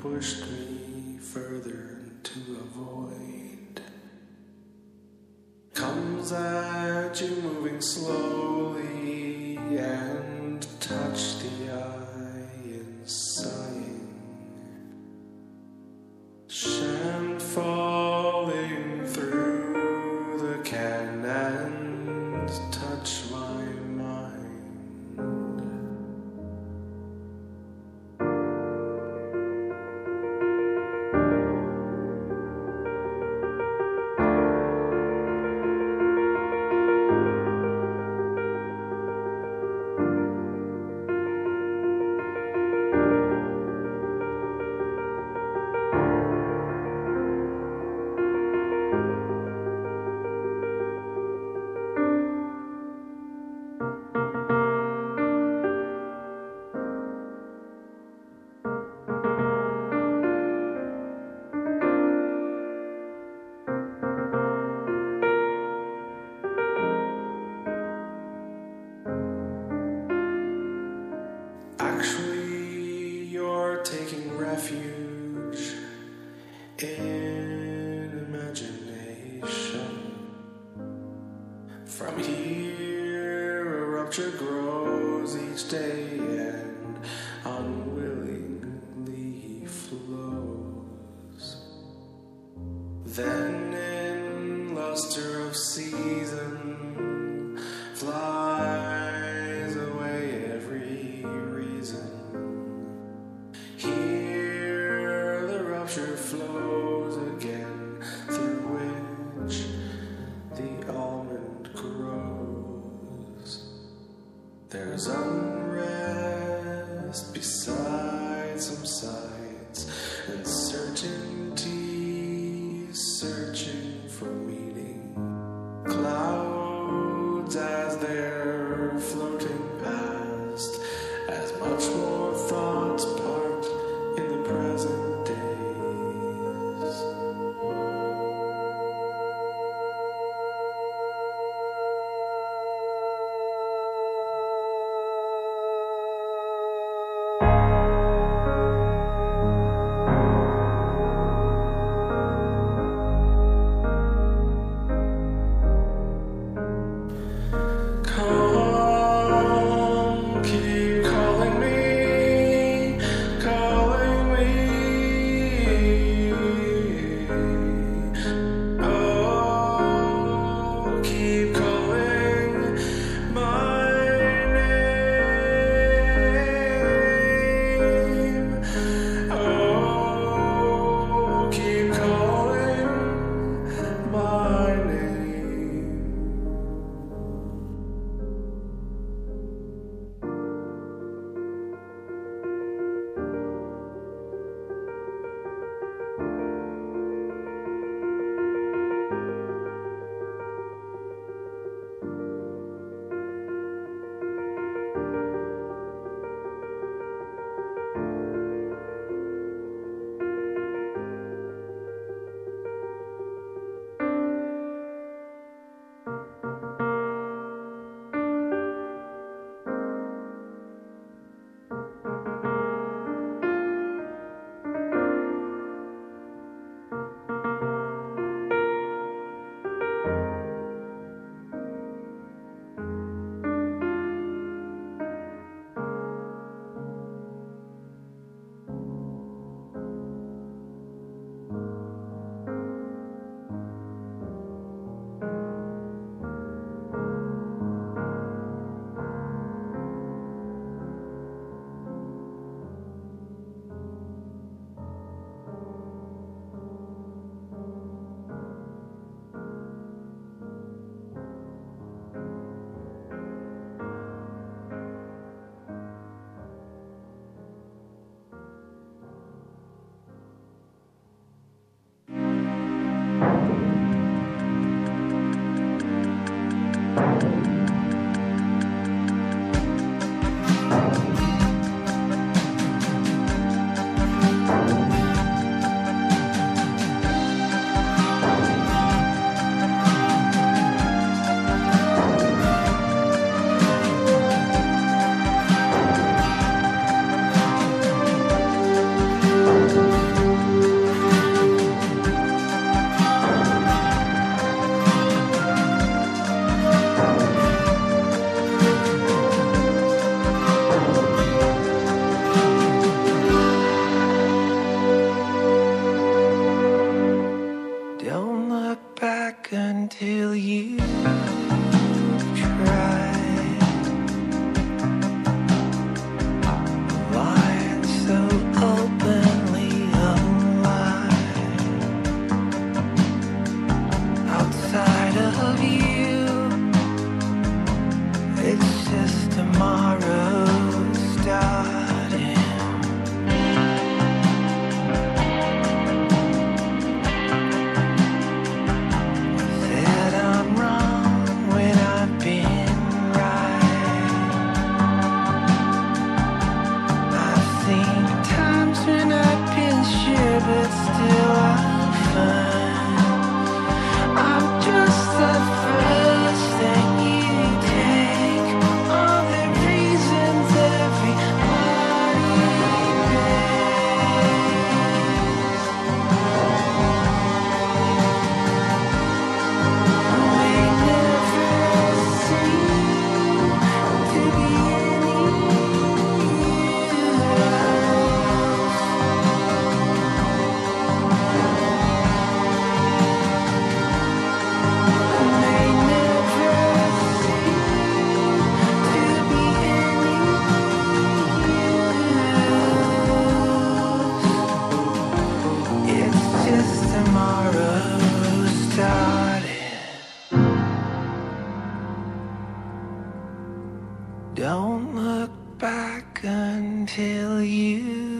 pushed me further into a void. Comes at you moving slowly and touch the eye. Don't look back until you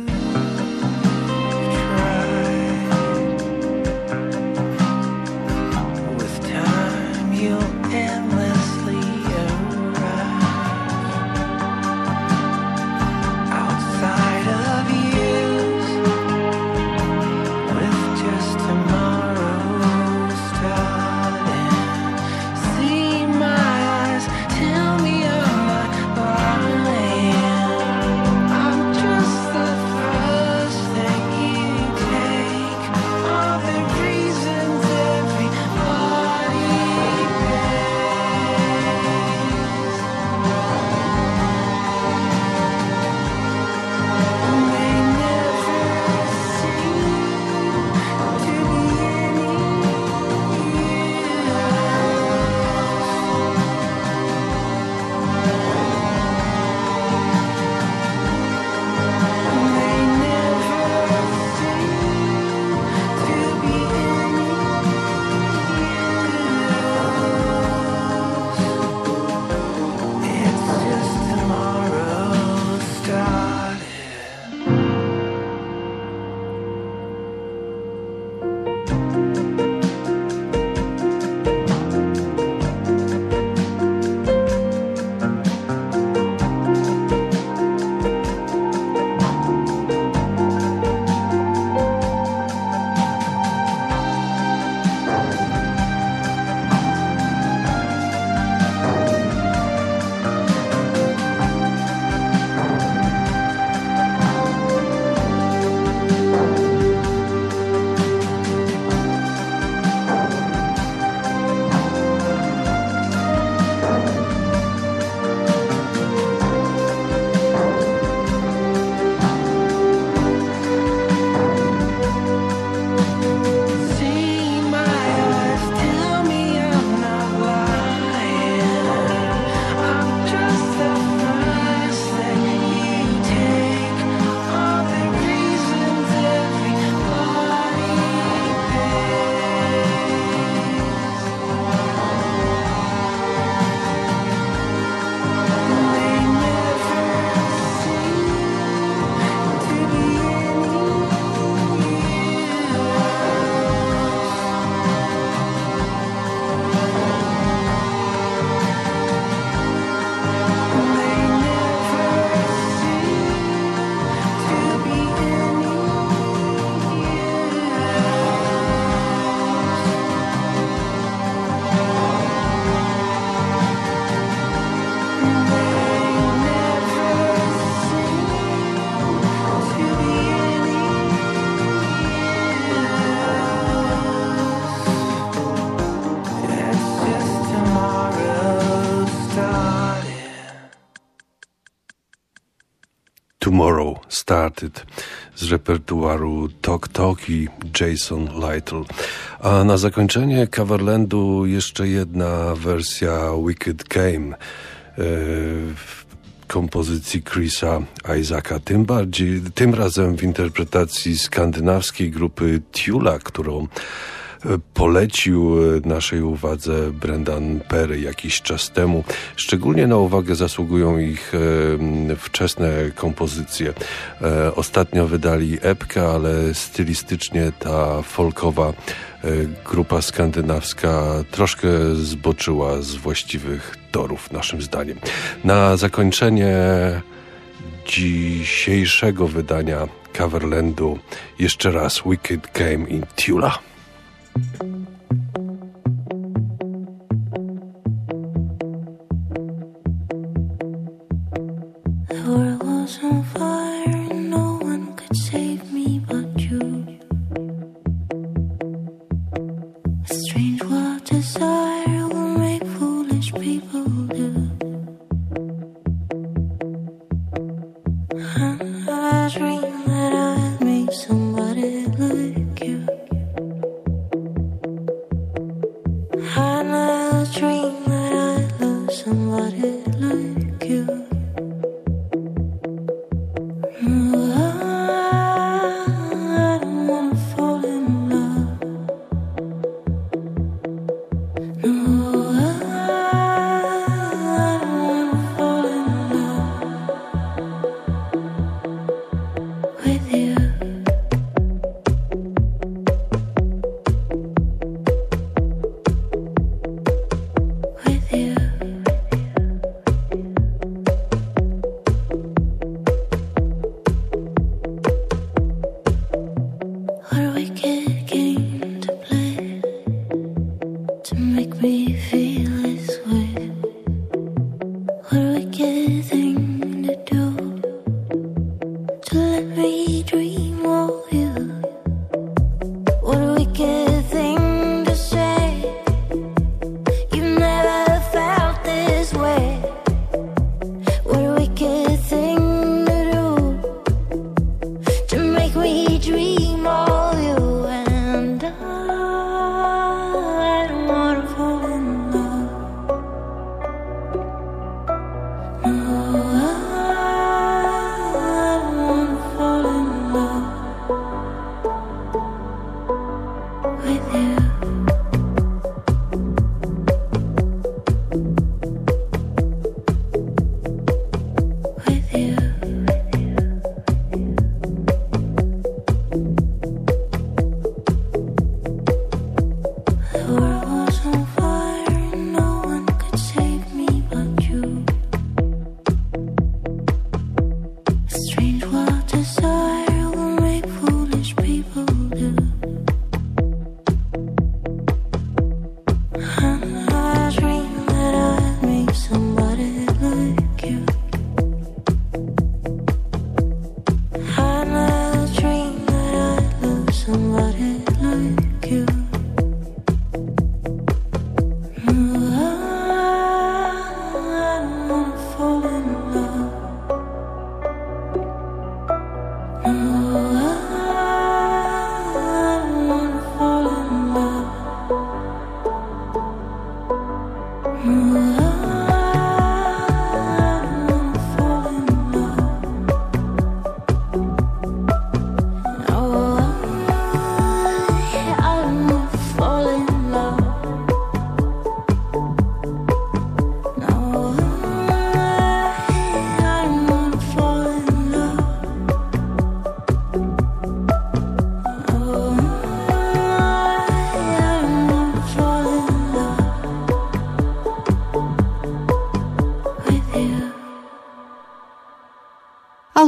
Started z repertuaru Talk Talk i Jason Lytle. A na zakończenie Coverlandu jeszcze jedna wersja Wicked Game w kompozycji Chrisa Isaaca. Tym bardziej, tym razem w interpretacji skandynawskiej grupy Tula, którą polecił naszej uwadze Brendan Perry jakiś czas temu. Szczególnie na uwagę zasługują ich wczesne kompozycje. E, ostatnio wydali epkę, ale stylistycznie ta folkowa e, grupa skandynawska troszkę zboczyła z właściwych torów, naszym zdaniem. Na zakończenie dzisiejszego wydania Coverlandu. Jeszcze raz Wicked Game in Tula. Thank you.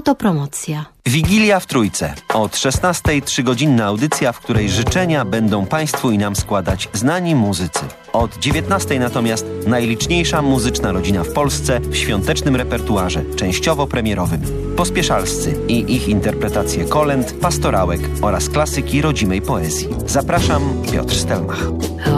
Autopromocja. Wigilia w Trójce. Od 16 trzygodzinna audycja, w której życzenia będą Państwu i nam składać znani muzycy. Od 19 natomiast najliczniejsza muzyczna rodzina w Polsce w świątecznym repertuarze, częściowo premierowym. Pospieszalscy i ich interpretacje kolęd, pastorałek oraz klasyki rodzimej poezji. Zapraszam, Piotr Stelmach.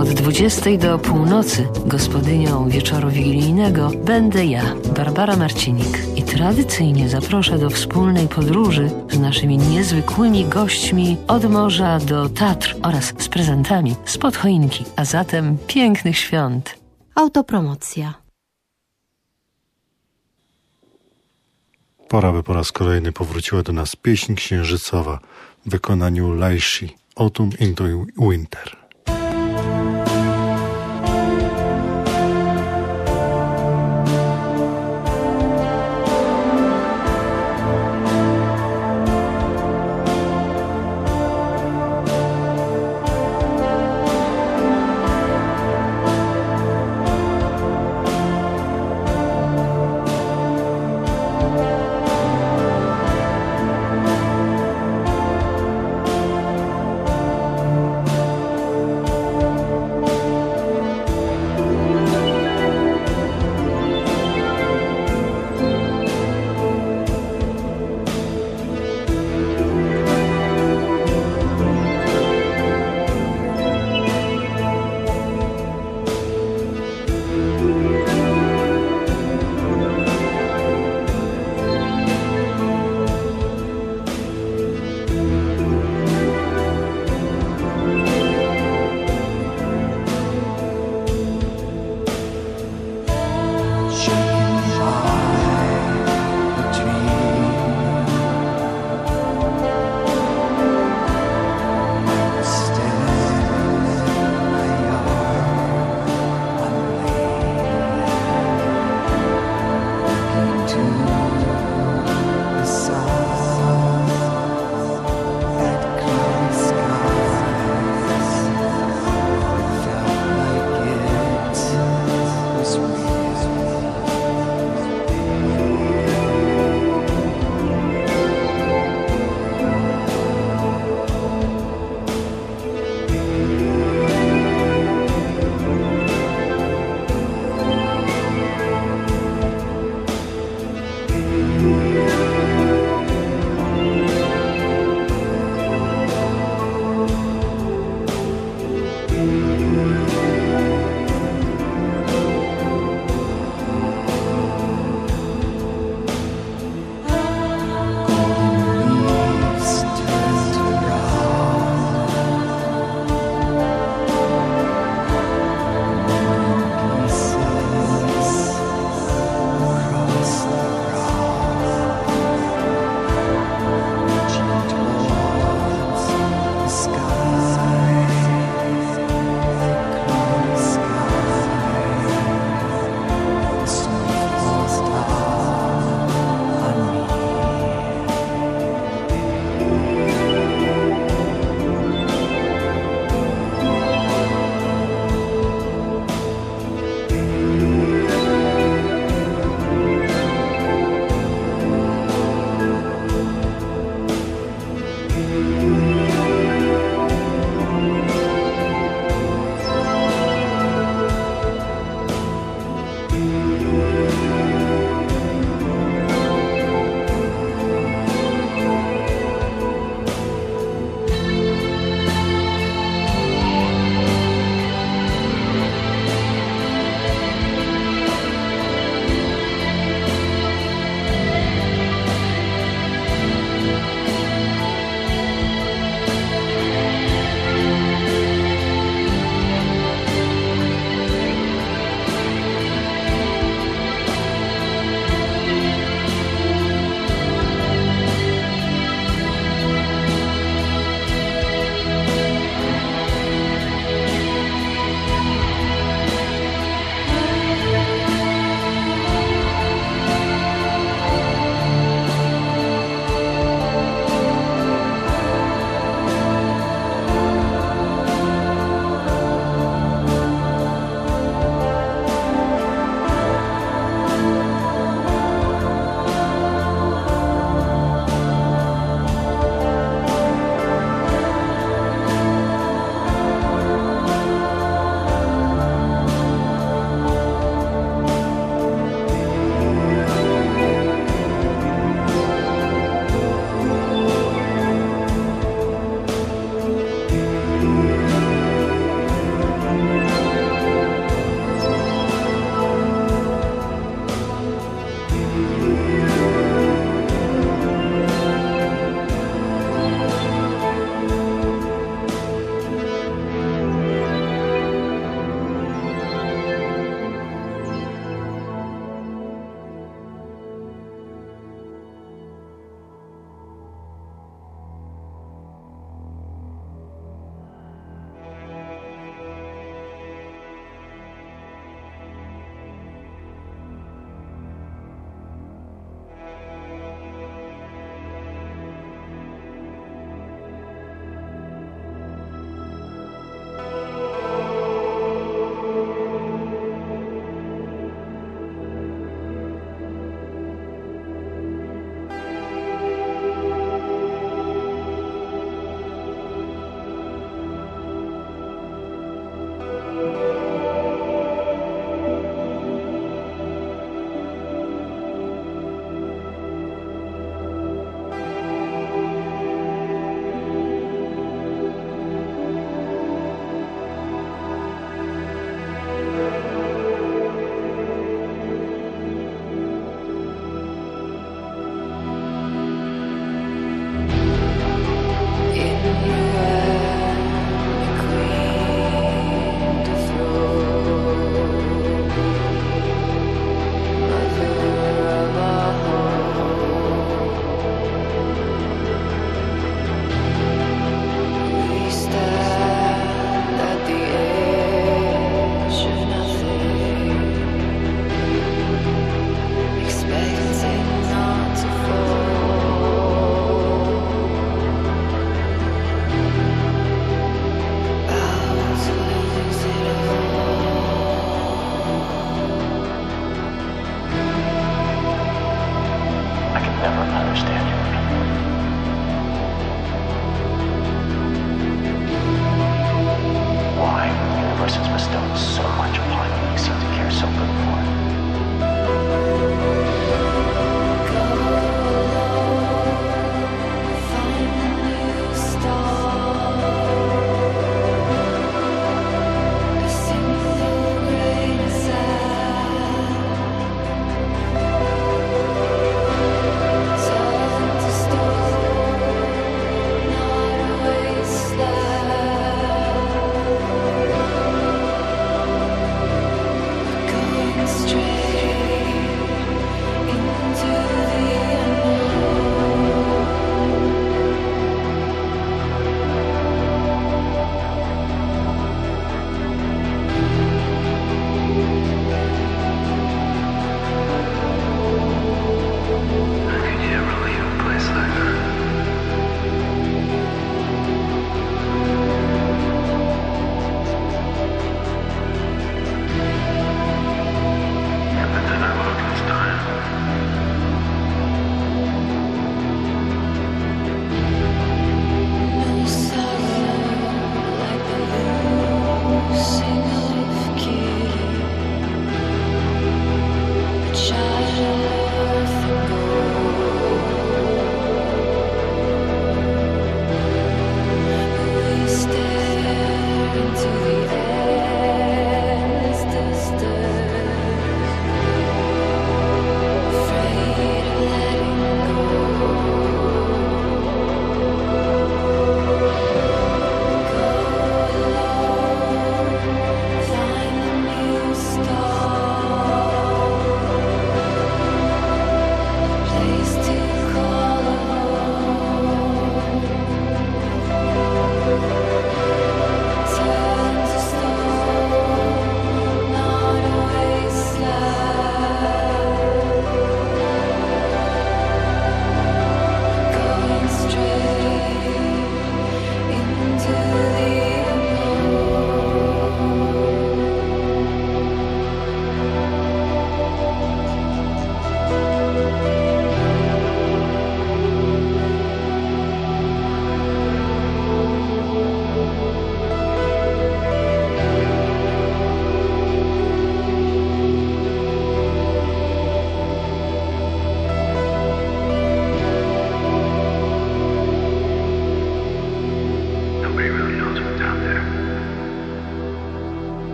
Od 20 do północy gospodynią wieczoru wigilijnego będę ja, Barbara Marcinik. Tradycyjnie zaproszę do wspólnej podróży z naszymi niezwykłymi gośćmi od morza do Tatr oraz z prezentami spod choinki, a zatem pięknych świąt. Autopromocja. Pora, by po raz kolejny powróciła do nas pieśń księżycowa w wykonaniu Laishi Autumn into Winter.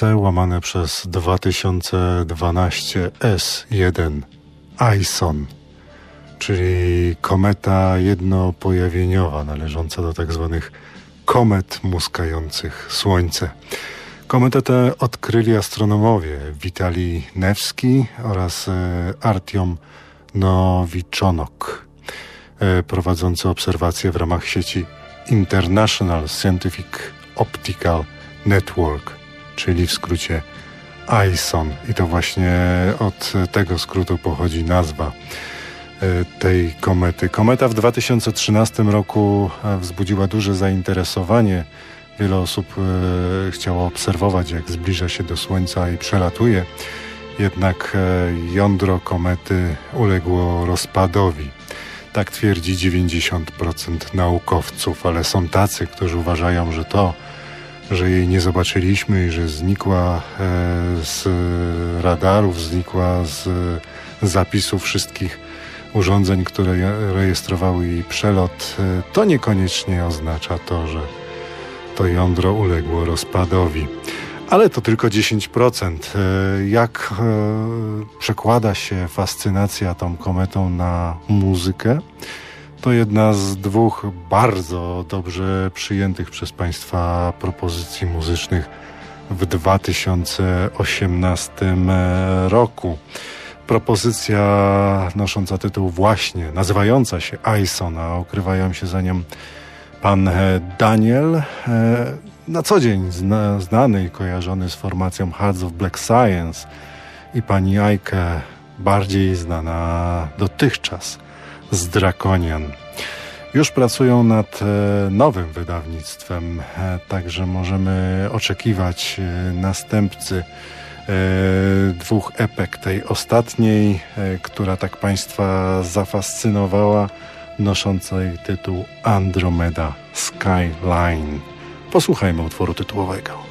2C łamane przez 2012 S1 ISON, czyli kometa jednopojawieniowa należąca do tak zwanych komet muskających Słońce. Kometę tę odkryli astronomowie Witali Newski oraz e, Artiom Nowiczonok, e, prowadzący obserwacje w ramach sieci International Scientific Optical Network, czyli w skrócie ISON. I to właśnie od tego skrótu pochodzi nazwa e, tej komety. Kometa w 2013 roku wzbudziła duże zainteresowanie Wiele osób e, chciało obserwować, jak zbliża się do Słońca i przelatuje, jednak e, jądro komety uległo rozpadowi. Tak twierdzi 90% naukowców, ale są tacy, którzy uważają, że to, że jej nie zobaczyliśmy i że znikła e, z radarów, znikła z zapisów wszystkich urządzeń, które rejestrowały jej przelot, e, to niekoniecznie oznacza to, że to jądro uległo rozpadowi. Ale to tylko 10%. E, jak przekłada się fascynacja tą kometą na muzykę? To jedna z dwóch bardzo dobrze przyjętych przez Państwa propozycji muzycznych w 2018 e, roku. Propozycja nosząca tytuł właśnie, nazywająca się Ison, a ukrywają się za nią Pan e, Daniel, e, na co dzień zna, znany i kojarzony z formacją Hearts of Black Science i pani Ajke, bardziej znana dotychczas z Draconian. Już pracują nad e, nowym wydawnictwem, także możemy oczekiwać następcy dwóch epek. Tej ostatniej, która tak Państwa zafascynowała, noszącej tytuł Andromeda Skyline. Posłuchajmy utworu tytułowego.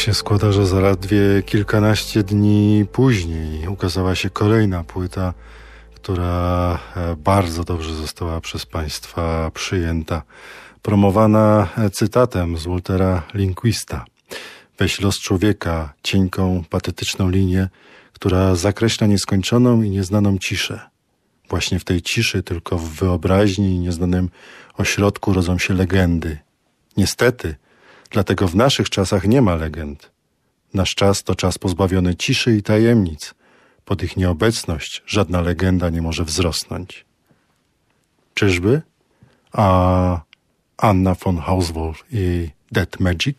Się składa, że zaledwie kilkanaście dni później ukazała się kolejna płyta, która e, bardzo dobrze została przez Państwa przyjęta. Promowana e, cytatem z Waltera Linquista. Weź los człowieka, cienką, patetyczną linię, która zakreśla nieskończoną i nieznaną ciszę. Właśnie w tej ciszy, tylko w wyobraźni i nieznanym ośrodku rodzą się legendy. Niestety, Dlatego w naszych czasach nie ma legend. Nasz czas to czas pozbawiony ciszy i tajemnic. Pod ich nieobecność żadna legenda nie może wzrosnąć. Czyżby? A Anna von Hauswolf i Dead Magic?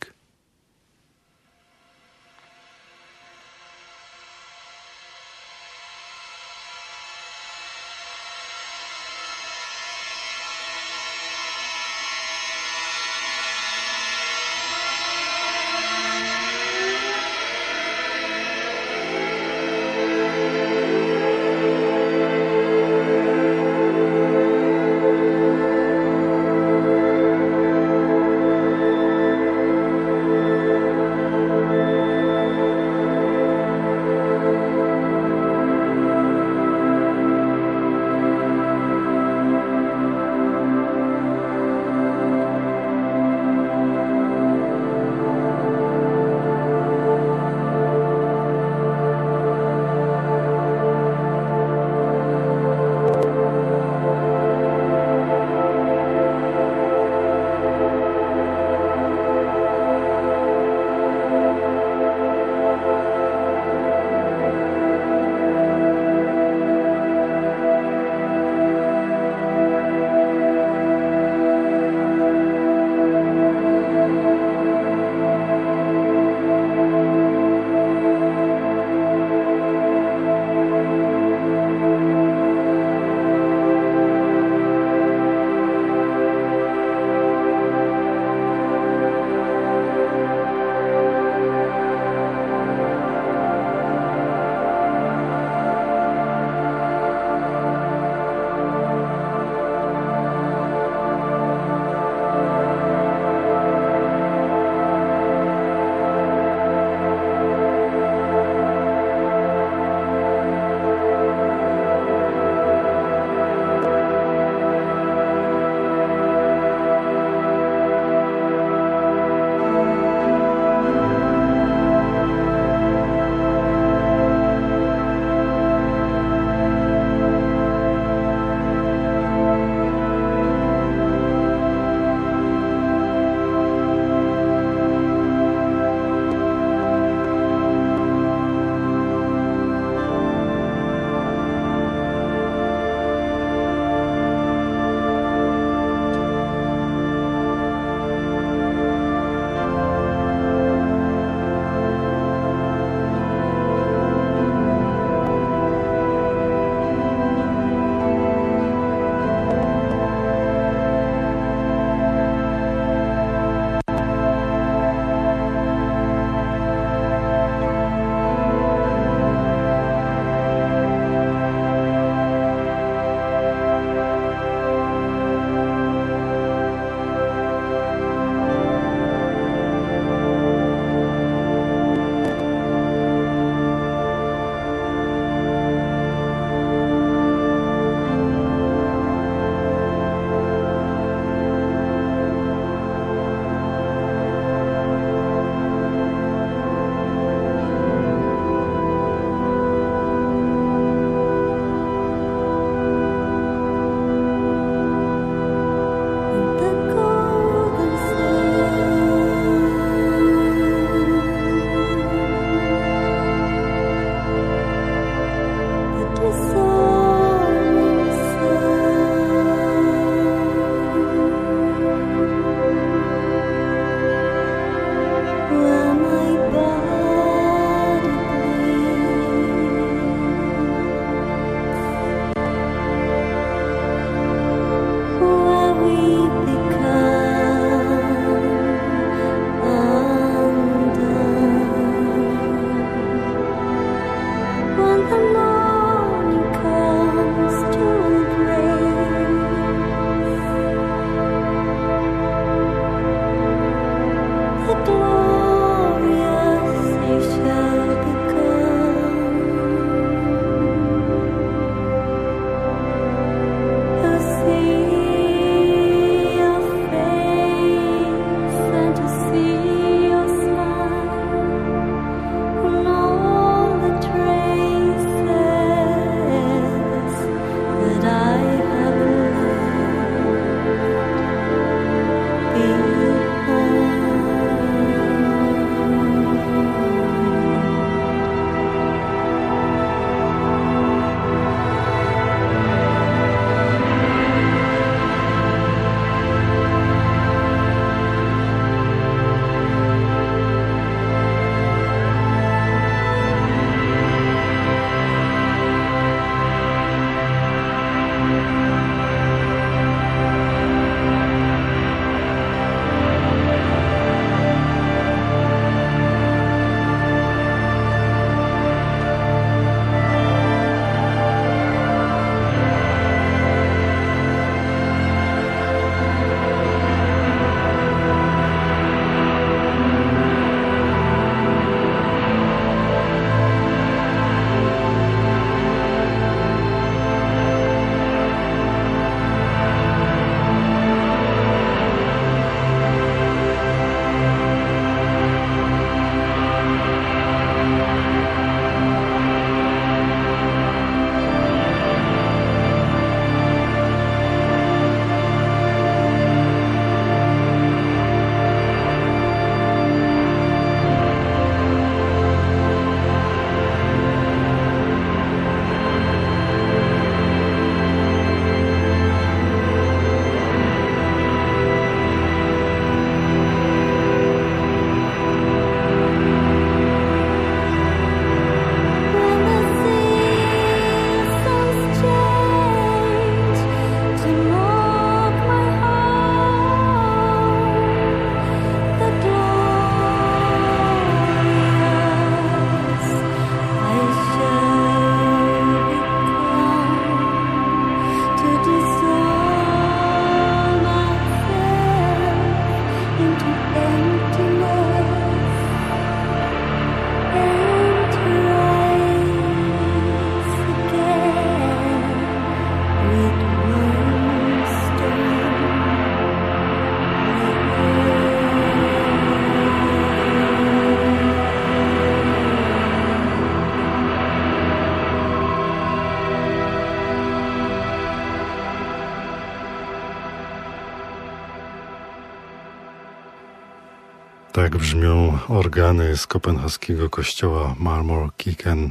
Tak brzmią organy z kopenhaskiego kościoła Marmor Kiken.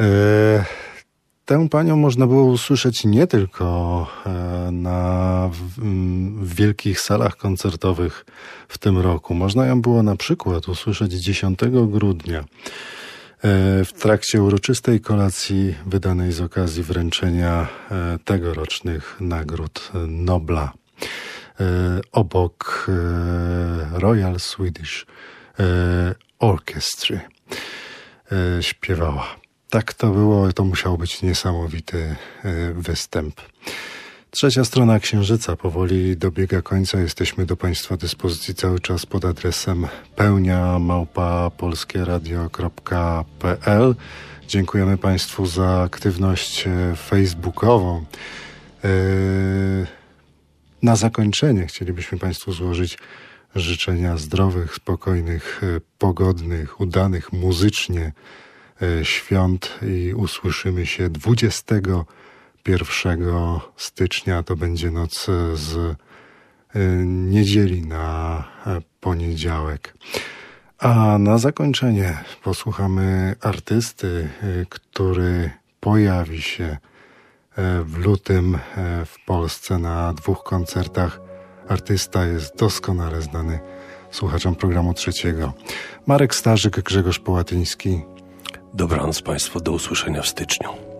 E, tę panią można było usłyszeć nie tylko e, na w, w wielkich salach koncertowych w tym roku. Można ją było na przykład usłyszeć 10 grudnia e, w trakcie uroczystej kolacji wydanej z okazji wręczenia e, tegorocznych nagród Nobla. E, obok e, Royal Swedish e, Orchestra śpiewała. Tak to było, to musiał być niesamowity występ. Trzecia strona Księżyca powoli dobiega końca. Jesteśmy do Państwa dyspozycji cały czas pod adresem pełnia małpa. Dziękujemy Państwu za aktywność facebookową. Na zakończenie chcielibyśmy Państwu złożyć życzenia zdrowych, spokojnych, e, pogodnych, udanych muzycznie e, świąt i usłyszymy się 21 stycznia. To będzie noc z e, niedzieli na poniedziałek. A na zakończenie posłuchamy artysty, który pojawi się w lutym e, w Polsce na dwóch koncertach. Artysta jest doskonale znany słuchaczom programu trzeciego. Marek Starzyk, Grzegorz Połatyński. Dobranoc Państwu, do usłyszenia w styczniu.